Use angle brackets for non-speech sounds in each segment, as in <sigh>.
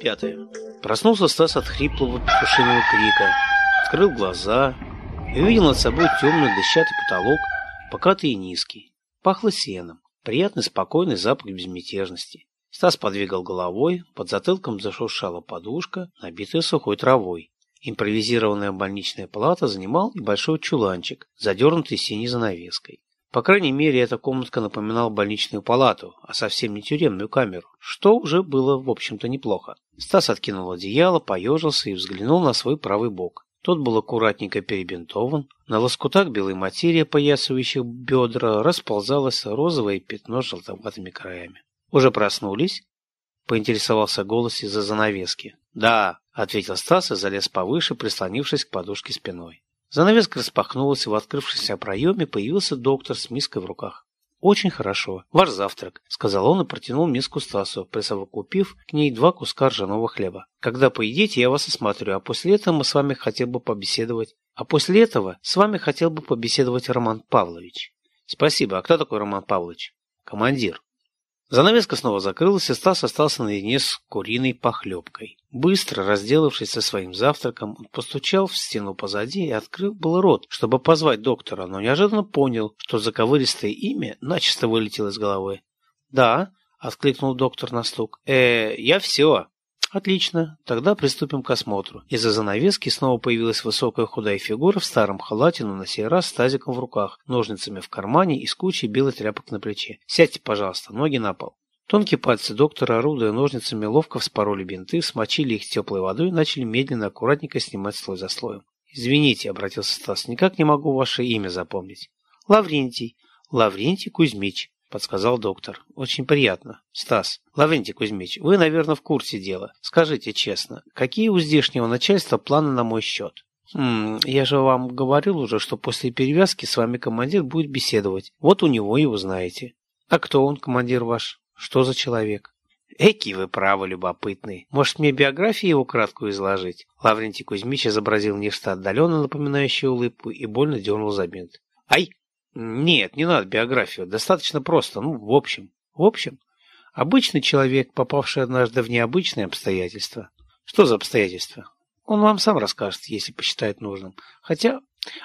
Пятая. Проснулся Стас от хриплого петушиного крика, открыл глаза и увидел над собой темный дощатый потолок, покатый и низкий. Пахло сеном. Приятный спокойный запах безмятежности. Стас подвигал головой, под затылком зашуршала подушка, набитая сухой травой. Импровизированная больничная палата занимал небольшой чуланчик, задернутый синей занавеской. По крайней мере, эта комнатка напоминала больничную палату, а совсем не тюремную камеру, что уже было, в общем-то, неплохо. Стас откинул одеяло, поежился и взглянул на свой правый бок. Тот был аккуратненько перебинтован. На лоскутах белой материи, поясывающих бедра, расползалось розовое пятно с желтоватыми краями. «Уже проснулись?» — поинтересовался голос из-за занавески. «Да», — ответил Стас и залез повыше, прислонившись к подушке спиной. Занавеска распахнулась, и в открывшемся проеме появился доктор с миской в руках. «Очень хорошо. Ваш завтрак», — сказал он и протянул миску Стасу, присовокупив к ней два куска ржаного хлеба. «Когда поедите, я вас осмотрю, а после этого мы с вами хотел бы побеседовать. А после этого с вами хотел бы побеседовать Роман Павлович». «Спасибо. А кто такой Роман Павлович?» «Командир». Занавеска снова закрылась, и Стас остался наедине с куриной похлебкой. Быстро, разделавшись со своим завтраком, он постучал в стену позади и открыл был рот, чтобы позвать доктора, но неожиданно понял, что заковыристое имя начисто вылетело из головы. «Да», — откликнул доктор на стук, «э, я все». «Отлично, тогда приступим к осмотру». Из-за занавески снова появилась высокая худая фигура в старом халате, но на сей раз с тазиком в руках, ножницами в кармане и с кучей белых тряпок на плече. «Сядьте, пожалуйста, ноги на пол». Тонкие пальцы доктора, орудуя ножницами, ловко вспороли бинты, смочили их теплой водой и начали медленно, аккуратненько снимать слой за слоем. «Извините», — обратился Стас, — «никак не могу ваше имя запомнить». «Лаврентий. Лаврентий Кузьмич», — подсказал доктор. «Очень приятно. Стас. Лаврентий Кузьмич, вы, наверное, в курсе дела. Скажите честно, какие у здешнего начальства планы на мой счет?» «Хм, я же вам говорил уже, что после перевязки с вами командир будет беседовать. Вот у него и узнаете». «А кто он, командир ваш?» Что за человек? Эки вы право любопытный. Может, мне биографию его краткую изложить? Лаврентий Кузьмич изобразил нечто отдаленно напоминающее улыбку и больно дернул за бинт. Ай! Нет, не надо биографию. Достаточно просто. Ну, в общем. В общем, обычный человек, попавший однажды в необычные обстоятельства. Что за обстоятельства? Он вам сам расскажет, если посчитает нужным. Хотя,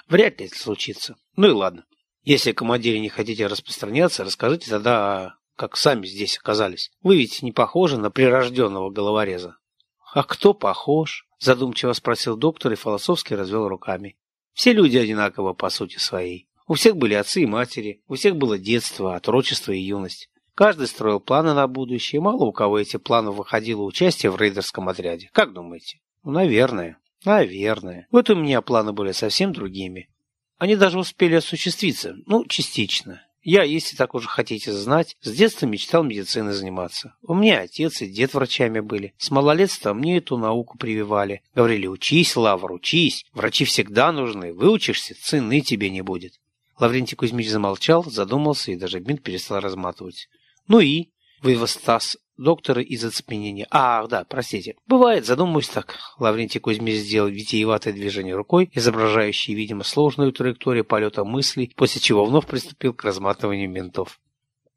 вряд ли это случится. Ну и ладно. Если командире не хотите распространяться, расскажите тогда как сами здесь оказались. Вы ведь не похожи на прирожденного головореза. А кто похож? Задумчиво спросил доктор и философски развел руками. Все люди одинаковы по сути своей. У всех были отцы и матери, у всех было детство, отрочество и юность. Каждый строил планы на будущее, мало у кого эти планы выходило участие в рейдерском отряде. Как думаете? Ну, наверное. Наверное. Вот у меня планы были совсем другими. Они даже успели осуществиться, ну, частично. Я, если так уже хотите знать, с детства мечтал медициной заниматься. У меня отец и дед врачами были. С малолетства мне эту науку прививали. Говорили, учись, Лавр, учись. Врачи всегда нужны. Выучишься, цены тебе не будет. Лаврентий Кузьмич замолчал, задумался и даже бинт перестал разматывать. Ну и? Вывез Стас доктора из оцепенения. Ах, да, простите. Бывает, задумаюсь так. Лаврентий Кузьмич сделал витиеватое движение рукой, изображающее, видимо, сложную траекторию полета мыслей, после чего вновь приступил к разматыванию ментов.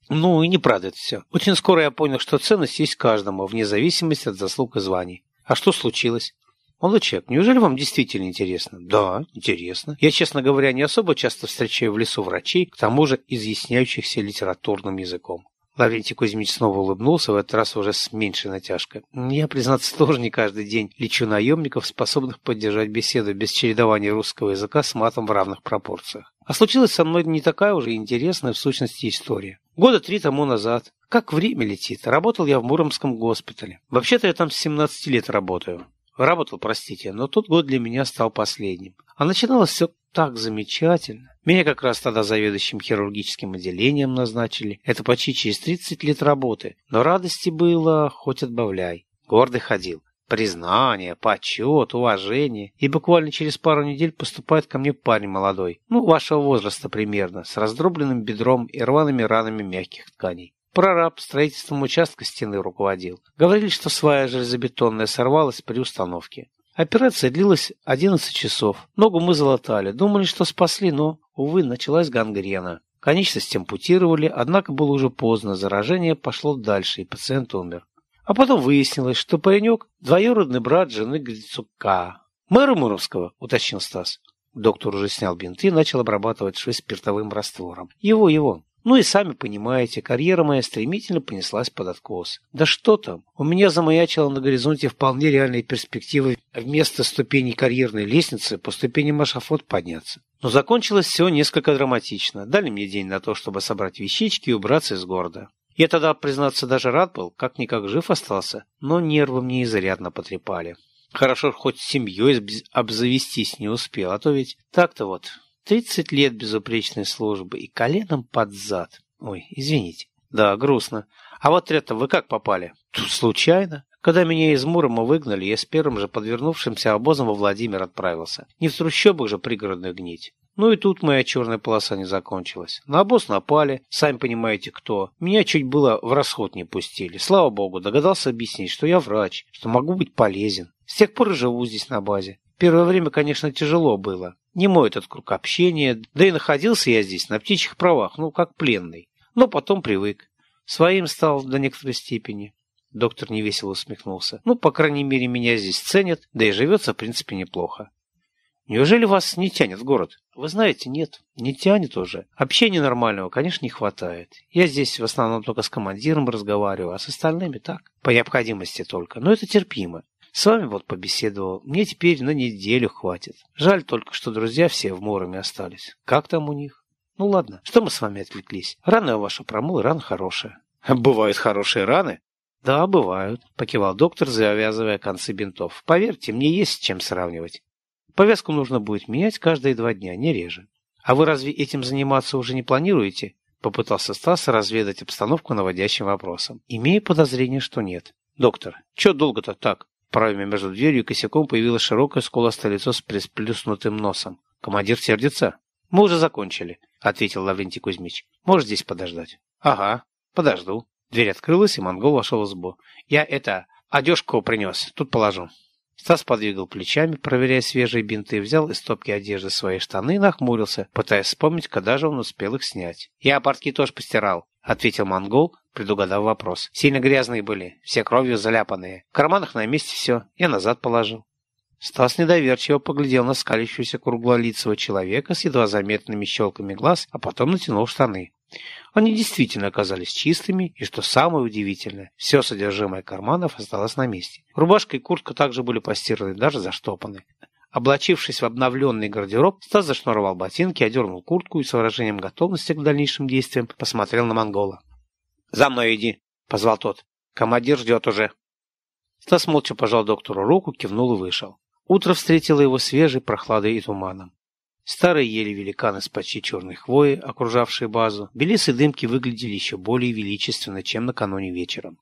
Ну и не правда это все. Очень скоро я понял, что ценность есть каждому, вне зависимости от заслуг и званий. А что случилось? Молодой человек, неужели вам действительно интересно? Да, интересно. Я, честно говоря, не особо часто встречаю в лесу врачей, к тому же изъясняющихся литературным языком. Лаврентий Кузьмич снова улыбнулся, в этот раз уже с меньшей натяжкой. «Я, признаться, <laughs> тоже не каждый день лечу наемников, способных поддержать беседу без чередования русского языка с матом в равных пропорциях. А случилась со мной не такая уже интересная в сущности история. Года три тому назад, как время летит, работал я в Муромском госпитале. Вообще-то я там с 17 лет работаю. Работал, простите, но тот год для меня стал последним. А начиналось все так замечательно. Меня как раз тогда заведующим хирургическим отделением назначили. Это почти через 30 лет работы. Но радости было хоть отбавляй. Гордый ходил. Признание, почет, уважение. И буквально через пару недель поступает ко мне парень молодой, ну, вашего возраста примерно, с раздробленным бедром и рваными ранами мягких тканей. Прораб строительством участка стены руководил. Говорили, что свая железобетонная сорвалась при установке. Операция длилась 11 часов. Ногу мы залатали. Думали, что спасли, но, увы, началась гангрена. Конечность ампутировали, однако было уже поздно. Заражение пошло дальше, и пациент умер. А потом выяснилось, что паренек – двоюродный брат жены Грицука. Мэра Муромского, уточнил Стас. Доктор уже снял бинты и начал обрабатывать швы спиртовым раствором. Его, его. Ну и сами понимаете, карьера моя стремительно понеслась под откос. Да что там, у меня замаячила на горизонте вполне реальные перспективы вместо ступеней карьерной лестницы по ступени машафот подняться. Но закончилось все несколько драматично. Дали мне день на то, чтобы собрать вещички и убраться из города. Я тогда, признаться, даже рад был, как-никак жив остался, но нервы мне изрядно потрепали. Хорошо, хоть семьей обзавестись не успел, а то ведь так-то вот Тридцать лет безупречной службы и коленом под зад. Ой, извините. Да, грустно. А вот это вы как попали? Тут случайно. Когда меня из Мурома выгнали, я с первым же подвернувшимся обозом во Владимир отправился. Не в трущобах же пригородных гнить. Ну и тут моя черная полоса не закончилась. На обоз напали, сами понимаете кто. Меня чуть было в расход не пустили. Слава богу, догадался объяснить, что я врач, что могу быть полезен. С тех пор и живу здесь на базе. Первое время, конечно, тяжело было. Не мой этот круг общения, да и находился я здесь на птичьих правах, ну, как пленный. Но потом привык. Своим стал до некоторой степени. Доктор невесело усмехнулся. Ну, по крайней мере, меня здесь ценят, да и живется, в принципе, неплохо. Неужели вас не тянет в город? Вы знаете, нет, не тянет уже. Общения нормального, конечно, не хватает. Я здесь в основном только с командиром разговариваю, а с остальными так, по необходимости только. Но это терпимо. С вами вот побеседовал. Мне теперь на неделю хватит. Жаль только, что друзья все в Муроме остались. Как там у них? Ну ладно, что мы с вами отвлеклись? Рана ваша промыл, рана хорошая. <laughs> Бывают хорошие раны? Да, бывают, покивал доктор, завязывая концы бинтов. Поверьте, мне есть с чем сравнивать. Повязку нужно будет менять каждые два дня, не реже. А вы разве этим заниматься уже не планируете? Попытался Стас разведать обстановку наводящим вопросом. Имея подозрение, что нет. Доктор, чё долго-то так? Проеме между дверью и косяком появилось широкое скуластое лицо с присплюснутым носом. «Командир сердится?» «Мы уже закончили», — ответил Лаврентий Кузьмич. «Можешь здесь подождать?» «Ага, подожду». Дверь открылась, и монгол вошел в избу. «Я это, одежку принес, тут положу». Стас подвигал плечами, проверяя свежие бинты, взял из стопки одежды свои штаны и нахмурился, пытаясь вспомнить, когда же он успел их снять. «Я портки тоже постирал», — ответил монгол, предугадав вопрос. Сильно грязные были, все кровью заляпанные. В карманах на месте все, я назад положил. Стас недоверчиво поглядел на скалящегося круглолицего человека с едва заметными щелками глаз, а потом натянул штаны. Они действительно оказались чистыми, и, что самое удивительное, все содержимое карманов осталось на месте. Рубашка и куртка также были постираны, даже заштопаны. Облачившись в обновленный гардероб, Стас зашнуровал ботинки, одернул куртку и с выражением готовности к дальнейшим действиям посмотрел на монгола. «За мной иди!» — позвал тот. «Командир ждет уже!» Стас молча пожал доктору руку, кивнул и вышел. Утро встретило его свежей прохладой и туманом. Старые ели великаны с почти черной хвои, окружавшие базу, белесые дымки выглядели еще более величественно, чем накануне вечером.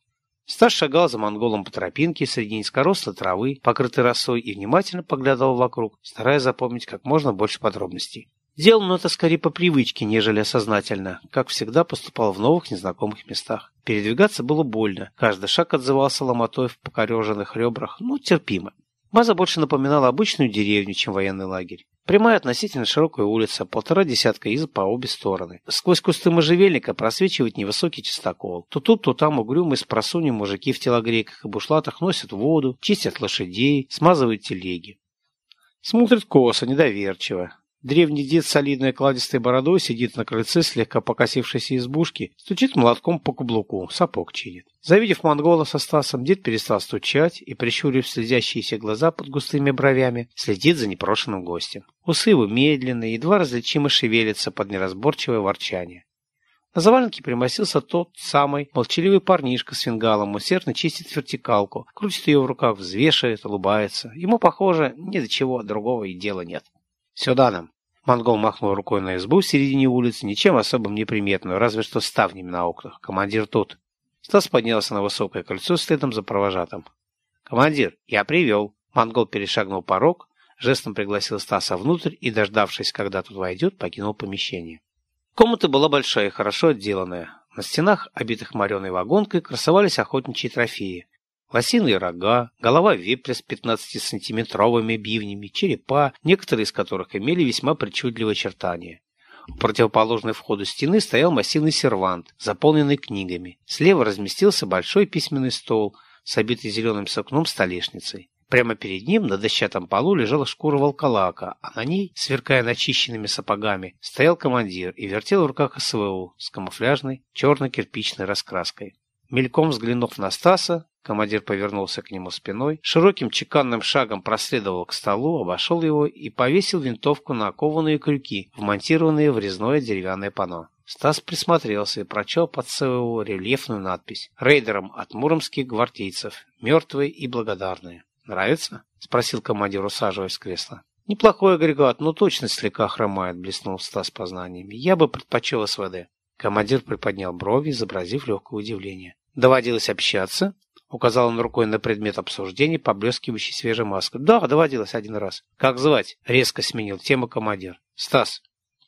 Стас шагал за монголом по тропинке среди низкорослой травы, покрытой росой, и внимательно поглядывал вокруг, стараясь запомнить как можно больше подробностей. Делал он это скорее по привычке, нежели осознательно, как всегда поступал в новых незнакомых местах. Передвигаться было больно, каждый шаг отзывался ломотой в покореженных ребрах, но терпимо. База больше напоминала обычную деревню, чем военный лагерь. Прямая относительно широкая улица, полтора десятка изб по обе стороны. Сквозь кусты можжевельника просвечивает невысокий чистокол. То тут, то там угрюмые с просунья мужики в телогрейках и бушлатах носят воду, чистят лошадей, смазывают телеги. Смотрят косо, недоверчиво. Древний дед с солидной кладистой бородой сидит на крыльце слегка покосившейся избушки, стучит молотком по каблуку, сапог чинит. Завидев монгола со Стасом, дед перестал стучать и, прищурив слезящиеся глаза под густыми бровями, следит за непрошенным гостем. Усы его медленные, едва различимо шевелятся под неразборчивое ворчание. На заваленке примостился тот самый молчаливый парнишка с фингалом, усердно чистит вертикалку, крутит ее в руках, взвешивает, улыбается. Ему, похоже, ни до чего другого и дела нет. «Сюда нам!» Монгол махнул рукой на избу в середине улицы, ничем особым не приметную, разве что ставнями на окнах. «Командир тут!» Стас поднялся на высокое крыльцо следом за провожатым. «Командир, я привел!» Монгол перешагнул порог, жестом пригласил Стаса внутрь и, дождавшись, когда тут войдет, покинул помещение. Комната была большая и хорошо отделанная. На стенах, обитых мореной вагонкой, красовались охотничьи трофеи. Лосиные рога, голова вепря с 15-сантиметровыми бивнями, черепа, некоторые из которых имели весьма причудливые очертания. У противоположной входу стены стоял массивный сервант, заполненный книгами. Слева разместился большой письменный стол с обитой зеленым сукном столешницей. Прямо перед ним на дощатом полу лежала шкура волколака, а на ней, сверкая начищенными сапогами, стоял командир и вертел в руках СВУ с камуфляжной черно-кирпичной раскраской. Мельком взглянув на Стаса, командир повернулся к нему спиной, широким чеканным шагом проследовал к столу, обошел его и повесил винтовку на окованные крюки, вмонтированные в резное деревянное панно. Стас присмотрелся и прочел под СВО рельефную надпись «Рейдерам от муромских гвардейцев. Мертвые и благодарные». «Нравится?» — спросил командир, усаживаясь в кресло. «Неплохой агрегат, но точность слегка хромает», — блеснул Стас познаниями. «Я бы предпочел СВД». Командир приподнял брови, изобразив легкое удивление. «Доводилось общаться?» — указал он рукой на предмет обсуждения, поблескивающий свежей маской. «Да, доводилось один раз». «Как звать?» — резко сменил тему командир. «Стас».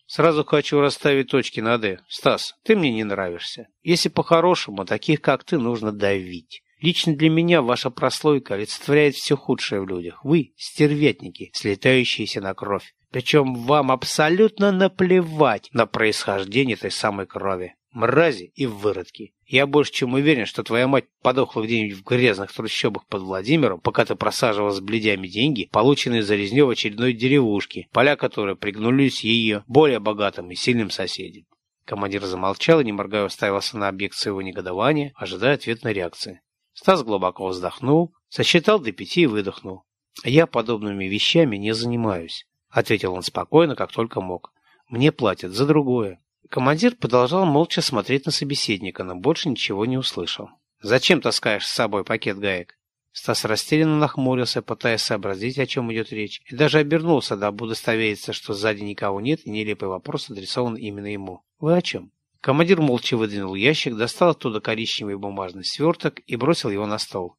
«Сразу хочу расставить точки над «и». Стас, ты мне не нравишься. Если по-хорошему, таких, как ты, нужно давить. Лично для меня ваша прослойка олицетворяет все худшее в людях. Вы – стервятники, слетающиеся на кровь. Причем вам абсолютно наплевать на происхождение этой самой крови. Мрази и выродки. Я больше чем уверен, что твоя мать подохла где-нибудь в грязных трущобах под Владимиром, пока ты просаживал с бледями деньги, полученные за резню в очередной деревушке, поля которой пригнулись ее более богатым и сильным соседям. Командир замолчал и, не моргая, уставился на объект своего негодования, ожидая ответной реакции. Стас глубоко вздохнул, сосчитал до пяти и выдохнул. «Я подобными вещами не занимаюсь», — ответил он спокойно, как только мог. «Мне платят за другое». Командир продолжал молча смотреть на собеседника, но больше ничего не услышал. «Зачем таскаешь с собой пакет гаек?» Стас растерянно нахмурился, пытаясь сообразить, о чем идет речь, и даже обернулся, дабы удостовериться, что сзади никого нет, и нелепый вопрос адресован именно ему. «Вы о чем?» Командир молча выдвинул ящик, достал оттуда коричневый бумажный сверток и бросил его на стол.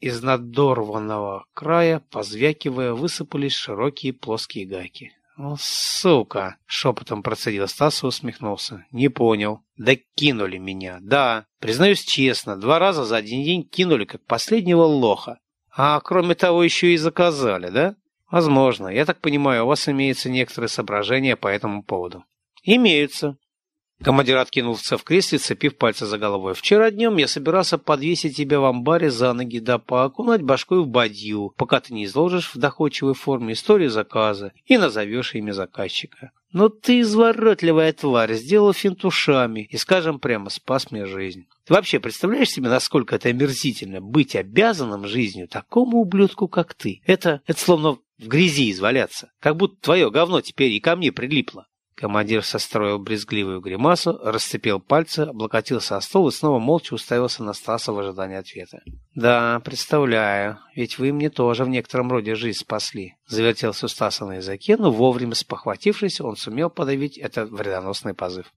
Из надорванного края, позвякивая, высыпались широкие плоские гайки. «О, сука!» — шепотом процедил Стас и усмехнулся. «Не понял. Да кинули меня. Да, признаюсь честно, два раза за один день кинули, как последнего лоха. А кроме того, еще и заказали, да? Возможно. Я так понимаю, у вас имеются некоторые соображения по этому поводу». «Имеются», Командир откинулся в кресле, цепив пальцы за головой. «Вчера днем я собирался подвесить тебя в амбаре за ноги да поокунать башкой в бадью, пока ты не изложишь в доходчивой форме историю заказа и назовешь имя заказчика. Но ты, изворотливая тварь, сделал финт ушами и, скажем прямо, спас мне жизнь. Ты вообще представляешь себе, насколько это омерзительно быть обязанным жизнью такому ублюдку, как ты? Это, это словно в грязи изваляться, как будто твое говно теперь и ко мне прилипло. Командир состроил брезгливую гримасу, расцепил пальцы, облокотился о стол и снова молча уставился на Стаса в ожидании ответа. «Да, представляю, ведь вы мне тоже в некотором роде жизнь спасли», — завертелся у Стаса на языке, но вовремя спохватившись, он сумел подавить этот вредоносный позыв.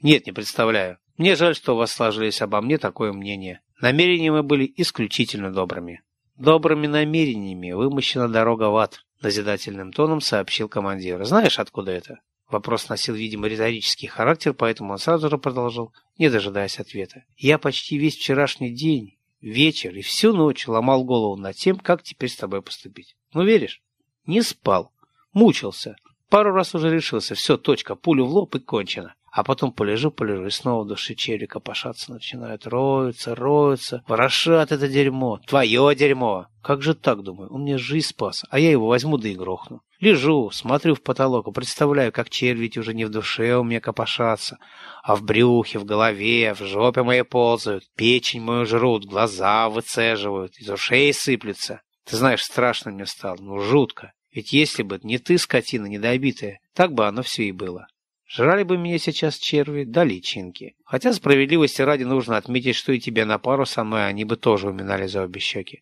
«Нет, не представляю. Мне жаль, что у вас сложились обо мне такое мнение. Намерения мы были исключительно добрыми». «Добрыми намерениями вымощена дорога в ад», — назидательным тоном сообщил командир. «Знаешь, откуда это?» Вопрос носил, видимо, риторический характер, поэтому он сразу же продолжил, не дожидаясь ответа. «Я почти весь вчерашний день, вечер и всю ночь ломал голову над тем, как теперь с тобой поступить. Ну, веришь? Не спал. Мучился. Пару раз уже решился. Все, точка, пулю в лоб и кончено. А потом полежу, полежу, и снова в душе челика пошаться начинают. Роются, роются, ворошат это дерьмо. Твое дерьмо. Как же так, думаю? Он мне жизнь спас, а я его возьму да и грохну. Лежу, смотрю в потолок и представляю, как черви уже не в душе у меня копошатся, а в брюхе, в голове, в жопе моей ползают, печень мою жрут, глаза выцеживают, из ушей сыплются. Ты знаешь, страшно мне стало, ну жутко. Ведь если бы не ты, скотина недобитая, так бы оно все и было. Жрали бы меня сейчас черви да личинки. Хотя справедливости ради нужно отметить, что и тебя на пару со мной они бы тоже уминали за обе щеки.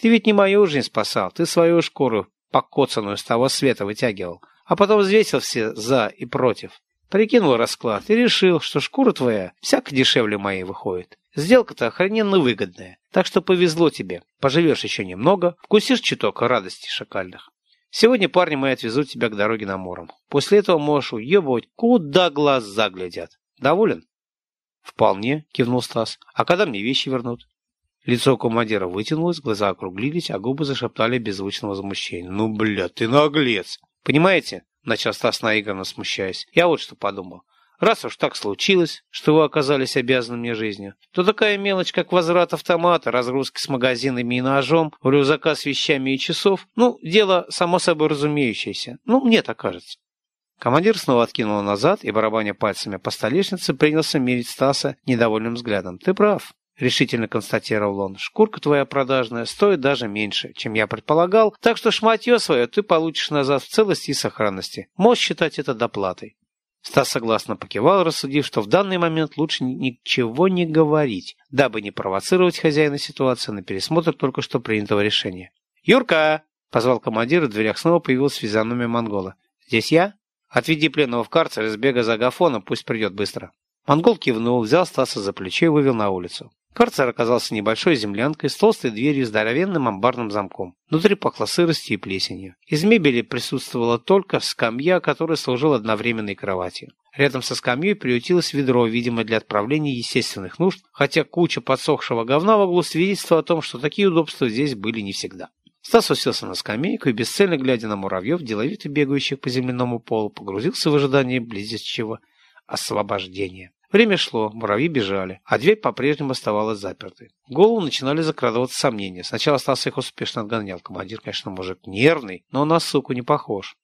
Ты ведь не мою жизнь спасал, ты свою шкуру покоцанную с того света вытягивал, а потом взвесил все «за» и «против». Прикинул расклад и решил, что шкура твоя всяко дешевле моей выходит. Сделка-то охрененно выгодная, так что повезло тебе. Поживешь еще немного, вкусишь чуток радости шакальных. Сегодня парни мои отвезут тебя к дороге на мором. После этого можешь уебывать, куда глаз заглядят. Доволен? Вполне, кивнул Стас. А когда мне вещи вернут? Лицо командира вытянулось, глаза округлились, а губы зашептали беззвучного возмущения. «Ну, бля, ты наглец!» «Понимаете?» — начал Стас наигранно смущаясь. «Я вот что подумал. Раз уж так случилось, что вы оказались обязаны мне жизнью, то такая мелочь, как возврат автомата, разгрузки с магазинами и ножом, рюкзака с вещами и часов, ну, дело само собой разумеющееся. Ну, мне так кажется. Командир снова откинул назад и, барабаня пальцами по столешнице, принялся мерить Стаса недовольным взглядом. «Ты прав», — решительно констатировал он. «Шкурка твоя продажная стоит даже меньше, чем я предполагал, так что шматье свое ты получишь назад в целости и сохранности. Можешь считать это доплатой». Стас согласно покивал, рассудив, что в данный момент лучше ничего не говорить, дабы не провоцировать хозяина ситуации на пересмотр только что принятого решения. «Юрка!» — позвал командир, в дверях снова появилась физиономия монгола. «Здесь я?» «Отведи пленного в карцер и сбегай за Агафоном, пусть придет быстро». Монгол кивнул, взял Стаса за плечо и вывел на улицу. Карцер оказался небольшой землянкой с толстой дверью с здоровенным амбарным замком. Внутри пахло сыростью и плесенью. Из мебели присутствовала только скамья, которая служила одновременной кроватью. Рядом со скамьей приютилось ведро, видимо, для отправления естественных нужд, хотя куча подсохшего говна в углу свидетельства о том, что такие удобства здесь были не всегда. Стас уселся на скамейку и, бесцельно глядя на муравьев, деловито бегающих по земляному полу, погрузился в ожидание близящего освобождения. Время шло, муравьи бежали, а дверь по-прежнему оставалась запертой. В голову начинали закрадываться сомнения. Сначала Стас их успешно отгонял. Командир, конечно, мужик нервный, но на суку не похож.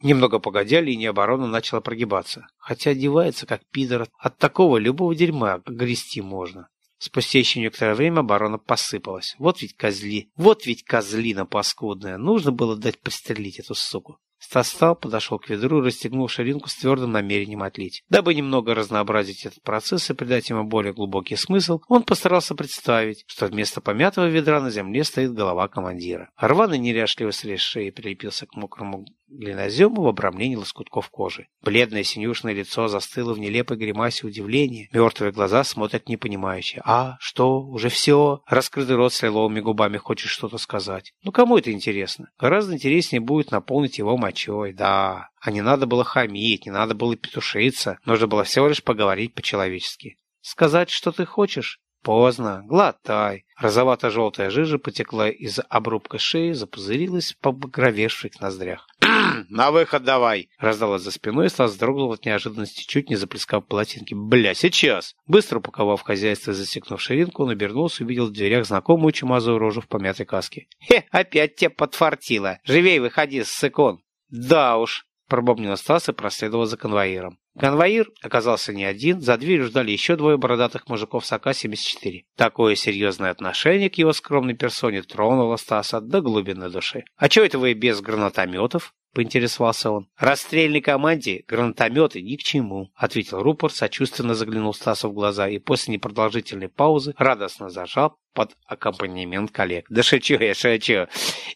Немного погодя, линия обороны начала прогибаться. Хотя одевается, как пидор. От такого любого дерьма грести можно. Спустя еще некоторое время оборона посыпалась. Вот ведь козли, вот ведь козлина паскудная. Нужно было дать пристрелить эту суку. Стас встал, подошел к ведру и расстегнул ширинку с твердым намерением отлить. Дабы немного разнообразить этот процесс и придать ему более глубокий смысл, он постарался представить, что вместо помятого ведра на земле стоит голова командира. Рваный неряшливо срез прилепился к мокрому глинозему в обрамлении лоскутков кожи. Бледное синюшное лицо застыло в нелепой гримасе удивления. Мертвые глаза смотрят непонимающе. «А, что? Уже все?» Раскрытый рот с лиловыми губами хочет что-то сказать. Ну, кому это интересно? Гораздо интереснее будет наполнить его мочой, да. А не надо было хамить, не надо было петушиться. Нужно было всего лишь поговорить по-человечески. «Сказать, что ты хочешь?» Поздно. Глотай. Розовато-желтая жижа потекла из обрубка шеи, запузырилась в побагровевших ноздрях. <clears throat> «На выход давай!» Раздалось за спиной, и Стас вздрогнул от неожиданности, чуть не заплескав полотенки. «Бля, сейчас!» Быстро упаковав хозяйство и засекнув ширинку, он обернулся и увидел в дверях знакомую чумазую рожу в помятой каске. «Хе, опять тебе подфартило! Живей выходи, ссыкон!» «Да уж!» пробомнил Стас и проследовал за конвоиром. Конвоир оказался не один, за дверью ждали еще двое бородатых мужиков с АК-74. Такое серьезное отношение к его скромной персоне тронуло Стаса до глубины души. «А чего это вы без гранатометов?» — поинтересовался он. «Расстрельной команде гранатометы ни к чему», — ответил рупор, сочувственно заглянул Стасу в глаза и после непродолжительной паузы радостно зажал под аккомпанемент коллег. «Да шучу я, шучу.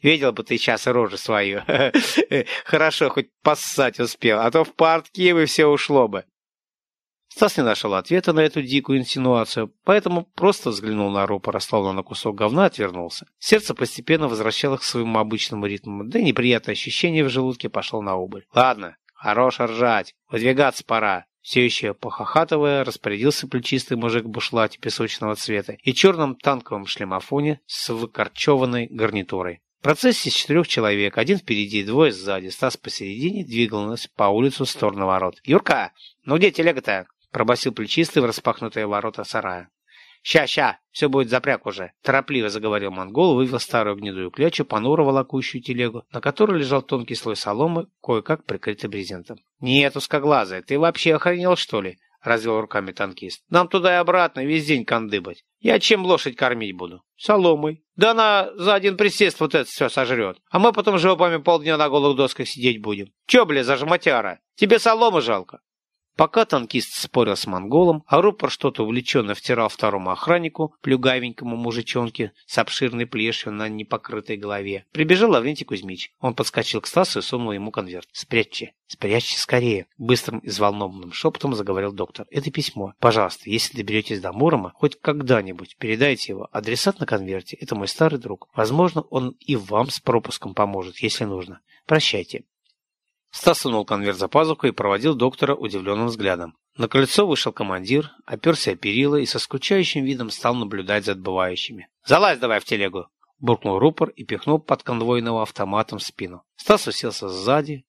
Видел бы ты сейчас рожу свою. <laughs> Хорошо, хоть поссать успел, а то в портки бы все ушло бы». Стас не нашел ответа на эту дикую инсинуацию, поэтому просто взглянул на рупора, словно на кусок говна, отвернулся. Сердце постепенно возвращалось к своему обычному ритму, да и неприятное ощущение в желудке пошло на убыль. «Ладно, хорош ржать, выдвигаться пора». Все еще похохатывая, распорядился плечистый мужик в бушлате песочного цвета и черном танковом шлемофоне с выкорчеванной гарнитурой. Процессе из четырех человек, один впереди, двое сзади, Стас посередине, двигалась по улицу в сторону ворот. «Юрка, ну где телега-то?» пробасил плечистый в распахнутые ворота сарая. «Ща, ща, все будет запряг уже», — торопливо заговорил монгол, вывел старую гнедую клячу, понуро волокущую телегу, на которой лежал тонкий слой соломы, кое-как прикрытый брезентом. «Нет, узкоглазая, ты вообще охренел, что ли?» — развел руками танкист. «Нам туда и обратно весь день кандыбать. Я чем лошадь кормить буду? Соломой. Да она за один присест вот это все сожрет. А мы потом жопами полдня на голых досках сидеть будем. Че, бля, за жмотяра? Тебе соломы жалко?» Пока танкист спорил с монголом, а рупор что-то увлеченно втирал второму охраннику, плюгавенькому мужичонке с обширной плешью на непокрытой голове, прибежал Лаврентий Кузьмич. Он подскочил к Стасу и сунул ему конверт. «Спрячьте, спрячьте скорее!» Быстрым и взволнованным шепотом заговорил доктор. «Это письмо. Пожалуйста, если доберетесь до Мурома, хоть когда-нибудь передайте его. Адресат на конверте. Это мой старый друг. Возможно, он и вам с пропуском поможет, если нужно. Прощайте». Стас сунул конверт за пазуху и проводил доктора удивленным взглядом. На крыльцо вышел командир, оперся о перила и со скучающим видом стал наблюдать за отбывающими. «Залазь давай в телегу!» буркнул рупор и пихнул под конвойного автоматом в спину. Стас уселся сзади,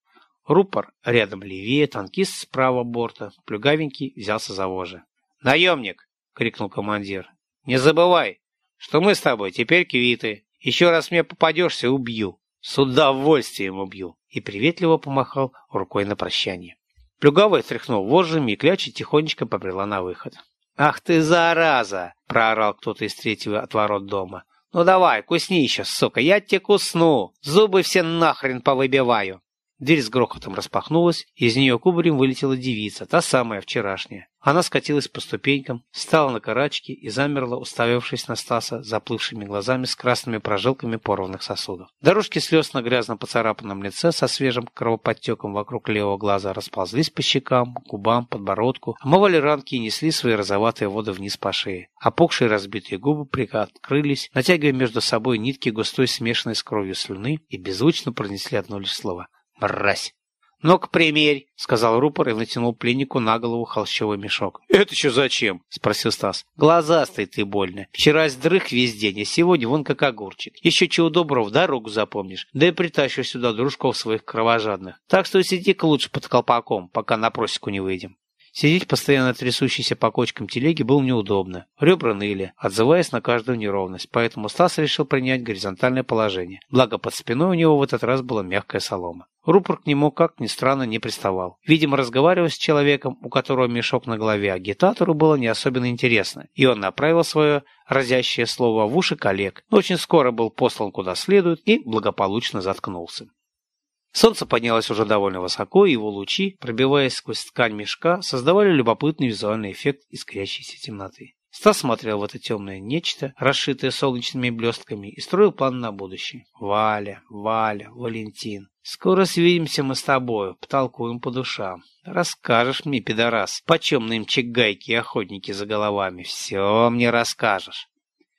Рупор рядом левее, танкист справа борта, плюгавенький взялся за вожжи. «Наемник!» — крикнул командир. «Не забывай, что мы с тобой теперь квиты. Еще раз мне попадешься, убью. С удовольствием убью!» И приветливо помахал рукой на прощание. Плюгавый тряхнул вожжами, и кляча тихонечко побрела на выход. «Ах ты, зараза!» — проорал кто-то из третьего от ворот дома. «Ну давай, кусни еще, сука, я тебе кусну! Зубы все нахрен повыбиваю!» Дверь с грохотом распахнулась, из нее кубарем вылетела девица, та самая вчерашняя. Она скатилась по ступенькам, встала на карачки и замерла, уставившись на Стаса заплывшими глазами с красными прожилками порванных сосудов. Дорожки слез на грязно поцарапанном лице со свежим кровоподтеком вокруг левого глаза расползлись по щекам, губам, подбородку, омывали ранки и несли свои розоватые воды вниз по шее. Опухшие разбитые губы прикрылись, натягивая между собой нитки густой смешанной с кровью слюны и беззвучно пронесли одно лишь слово Мразь! «Ну-ка, примерь!» — сказал рупор и натянул пленнику на голову холщовый мешок. «Это еще зачем?» — спросил Стас. «Глазастый ты больно. Вчера сдрых весь день, а сегодня вон как огурчик. Еще чего доброго, дорогу запомнишь. Да и притащишь сюда дружков своих кровожадных. Так что сиди-ка лучше под колпаком, пока на просеку не выйдем». Сидеть постоянно трясущейся по кочкам телеги было неудобно. Ребра ныли, отзываясь на каждую неровность, поэтому Стас решил принять горизонтальное положение. Благо под спиной у него в этот раз была мягкая солома. Рупор к нему, как ни странно, не приставал. Видимо, разговаривать с человеком, у которого мешок на голове, агитатору было не особенно интересно, и он направил свое разящее слово в уши коллег, но очень скоро был послан куда следует и благополучно заткнулся. Солнце поднялось уже довольно высоко, и его лучи, пробиваясь сквозь ткань мешка, создавали любопытный визуальный эффект искрящейся темноты. Стас смотрел в это темное нечто, расшитое солнечными блестками, и строил план на будущее. «Валя, Валя, Валентин, скоро свидимся мы с тобою, потолкуем по душам. Расскажешь мне, пидорас, почем нынче гайки и охотники за головами, все мне расскажешь».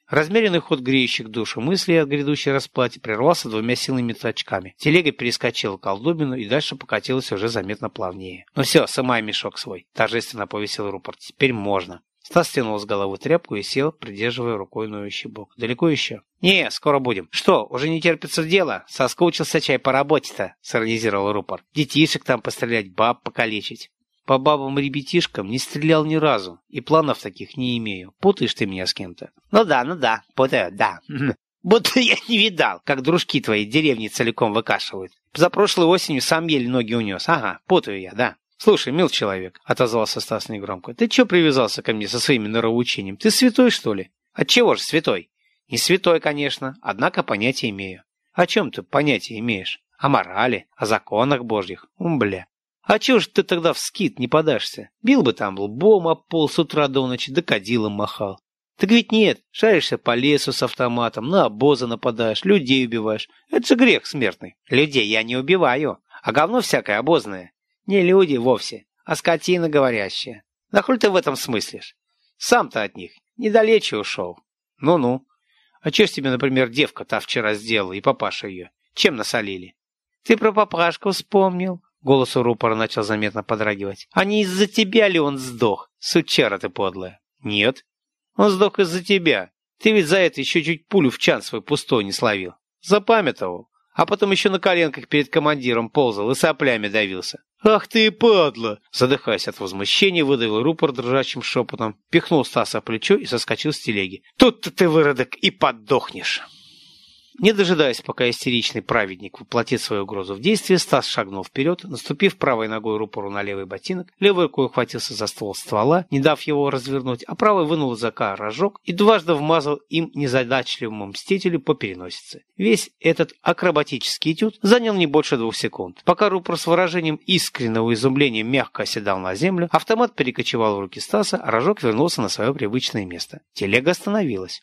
Размеренный ход греющих душу мыслей о грядущей расплате прервался двумя силными точками. Телега перескочила колдобину и дальше покатилась уже заметно плавнее. «Ну все, сымай мешок свой», — торжественно повесил рупор. «Теперь можно». Стас стянул с головы тряпку и сел, придерживая рукой ноющий бок. «Далеко еще?» «Не, скоро будем». «Что, уже не терпится дело? Соскучился чай по работе-то», — сиронизировал рупор. «Детишек там пострелять, баб покалечить». По бабам-ребятишкам не стрелял ни разу, и планов таких не имею. Путаешь ты меня с кем-то. Ну да, ну да, путаю, да. <laughs> Будто я не видал, как дружки твои деревни целиком выкашивают. За прошлой осенью сам еле ноги унес. Ага, путаю я, да. «Слушай, мил человек», — отозвался Стас негромко, — «ты чё привязался ко мне со своими норовоучением? Ты святой, что ли?» «Отчего же святой?» «Не святой, конечно, однако понятия имею». «О чем ты понятия имеешь? О морали, о законах божьих? Ум, бля. А чего ж ты тогда в скит не подашься? Бил бы там лбом об пол с утра до ночи, да кадилом махал. Так ведь нет, шаришься по лесу с автоматом, на обозы нападаешь, людей убиваешь. Это же грех смертный. Людей я не убиваю, а говно всякое обозное. Не люди вовсе, а скотина говорящая. Да ты в этом смыслишь? Сам-то от них недалече ушел. Ну-ну. А что ж тебе, например, девка та вчера сделала и папаша ее? Чем насолили? Ты про папашку вспомнил? Голос у рупора начал заметно подрагивать. «А не из-за тебя ли он сдох? Сучара ты подлая!» «Нет. Он сдох из-за тебя. Ты ведь за это еще чуть пулю в чан свой пустой не словил. Запамятовал. А потом еще на коленках перед командиром ползал и соплями давился. «Ах ты падла!» Задыхаясь от возмущения, выдавил рупор дрожащим шепотом, пихнул Стаса в плечо и соскочил с телеги. «Тут-то ты, выродок, и подохнешь!» Не дожидаясь, пока истеричный праведник воплотит свою угрозу в действие, Стас шагнул вперед, наступив правой ногой рупору на левый ботинок, левой рукой ухватился за ствол ствола, не дав его развернуть, а правой вынул из ока рожок и дважды вмазал им незадачливому мстителю по переносице. Весь этот акробатический этюд занял не больше двух секунд. Пока рупор с выражением искреннего изумления мягко оседал на землю, автомат перекочевал в руки Стаса, а рожок вернулся на свое привычное место. Телега остановилась.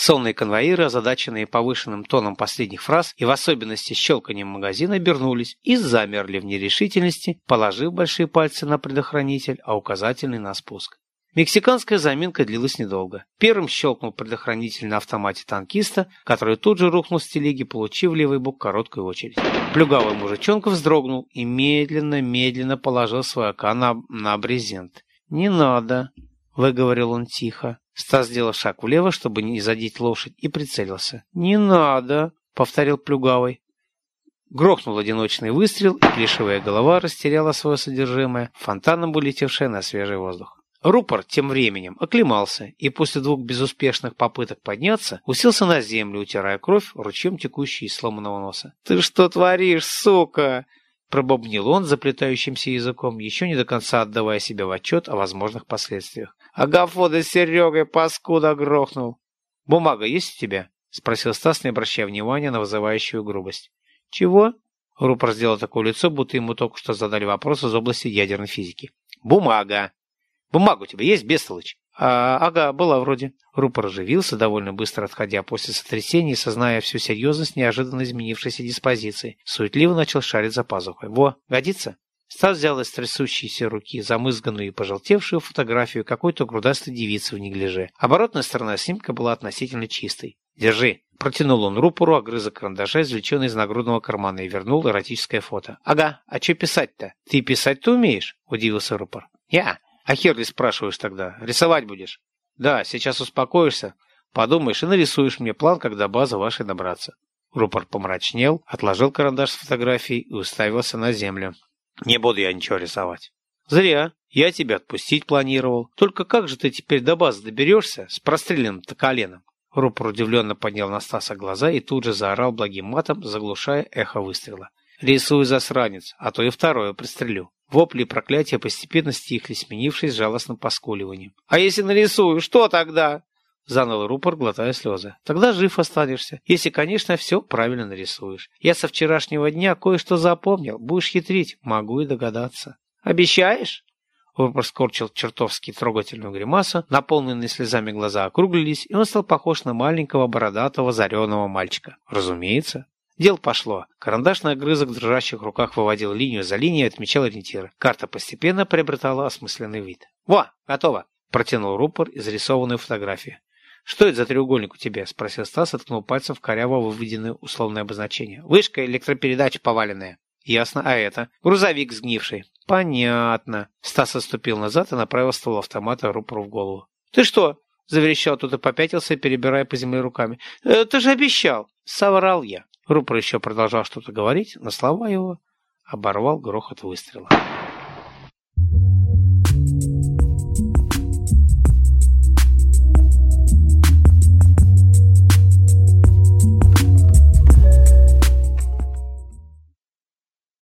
Сонные конвоиры, озадаченные повышенным тоном последних фраз и в особенности щелканием магазина, обернулись и замерли в нерешительности, положив большие пальцы на предохранитель, а указательный на спуск. Мексиканская заминка длилась недолго. Первым щелкнул предохранитель на автомате танкиста, который тут же рухнул с телеги, получив левый бок короткую очередь. Плюгавый мужичонка вздрогнул и медленно-медленно положил свой ока на, на брезент. «Не надо», — выговорил он тихо. Стас сделал шаг влево, чтобы не задеть лошадь, и прицелился. «Не надо!» — повторил Плюгавый. Грохнул одиночный выстрел, и плешивая голова растеряла свое содержимое, фонтаном улетевшая на свежий воздух. Рупор тем временем оклемался и после двух безуспешных попыток подняться уселся на землю, утирая кровь ручьем текущей из сломанного носа. «Ты что творишь, сука?» Пробобнил он заплетающимся языком, еще не до конца отдавая себе в отчет о возможных последствиях. «Агафода с Серегой паскуда грохнул!» «Бумага есть у тебя?» — спросил Стас, не обращая внимания на вызывающую грубость. «Чего?» — Рупор сделал такое лицо, будто ему только что задали вопрос из области ядерной физики. «Бумага!» «Бумага у тебя есть, бестолочь?» А, ага, была вроде. Рупор оживился, довольно быстро отходя после сотрясения и созная всю серьезность неожиданно изменившейся диспозиции. Суетливо начал шарить за пазухой. Во, годится? Стас взял из трясущейся руки замызганную и пожелтевшую фотографию какой-то грудастой девицы в неглиже. Оборотная сторона снимка была относительно чистой. «Держи!» Протянул он рупору огрызок карандаша, извлеченный из нагрудного кармана, и вернул эротическое фото. «Ага, а что писать-то? Ты писать-то умеешь?» – удивился рупор. «Я. А хер ли спрашиваешь тогда? Рисовать будешь? Да, сейчас успокоишься, подумаешь и нарисуешь мне план, когда база вашей добраться. Рупор помрачнел, отложил карандаш с фотографией и уставился на землю. Не буду я ничего рисовать. Зря. Я тебя отпустить планировал. Только как же ты теперь до базы доберешься с простреленным-то коленом? Рупор удивленно поднял на Стаса глаза и тут же заорал благим матом, заглушая эхо выстрела. «Рисуй, засранец, а то и второе пристрелю». Вопли и проклятия постепенно стихли, сменившись жалостным поскуливанием. «А если нарисую, что тогда?» Заныл рупор, глотая слезы. «Тогда жив останешься, если, конечно, все правильно нарисуешь. Я со вчерашнего дня кое-что запомнил. Будешь хитрить, могу и догадаться». «Обещаешь?» Рупор скорчил чертовски трогательную гримасу, наполненные слезами глаза округлились, и он стал похож на маленького бородатого зареного мальчика. «Разумеется». Дело пошло. Карандаш на огрызок в дрожащих руках выводил линию за линией и отмечал ориентиры. Карта постепенно приобретала осмысленный вид. «Во, готово!» – протянул рупор изрисованную фотографию. «Что это за треугольник у тебя?» – спросил Стас, откнул пальцем в коряво выведенное условное обозначение. «Вышка электропередач поваленная». «Ясно, а это?» «Грузовик сгнивший». «Понятно». Стас отступил назад и направил ствол автомата рупору в голову. «Ты что?» – заверещал тут и попятился, перебирая по земле руками. «Э, «Ты же обещал!» «Соврал я». Рупор еще продолжал что-то говорить, но слова его оборвал грохот выстрела.